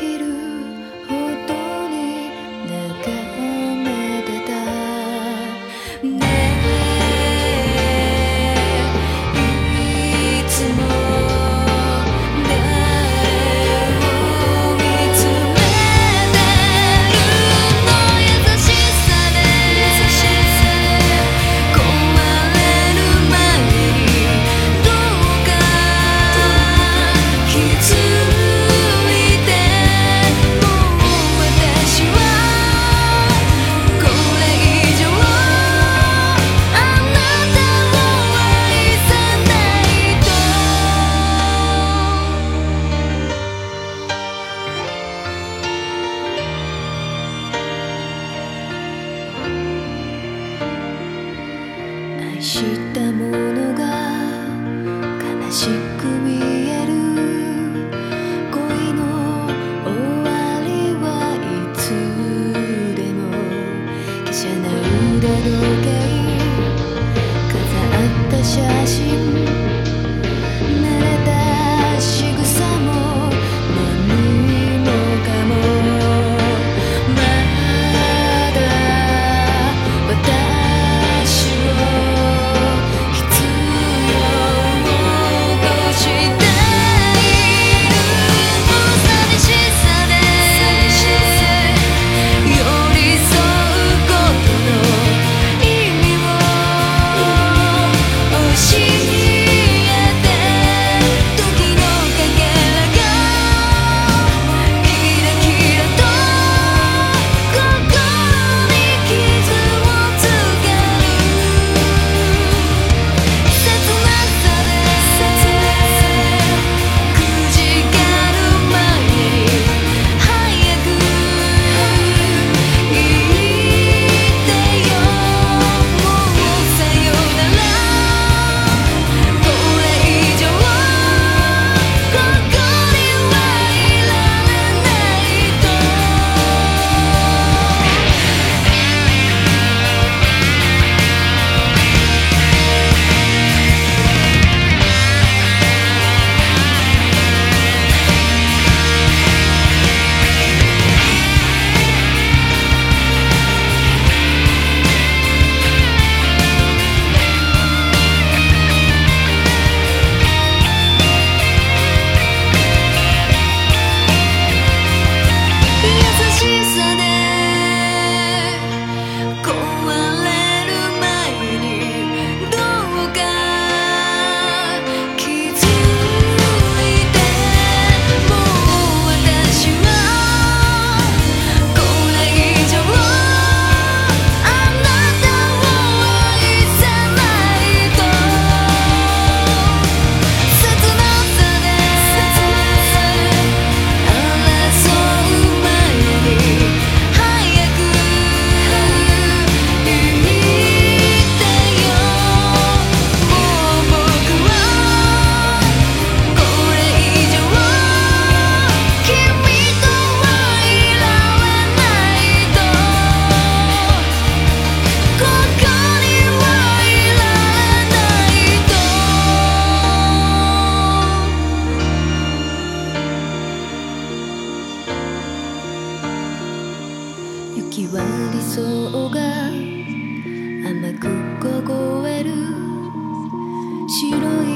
きる知ったものが悲しく雪は理想が甘く凍える白い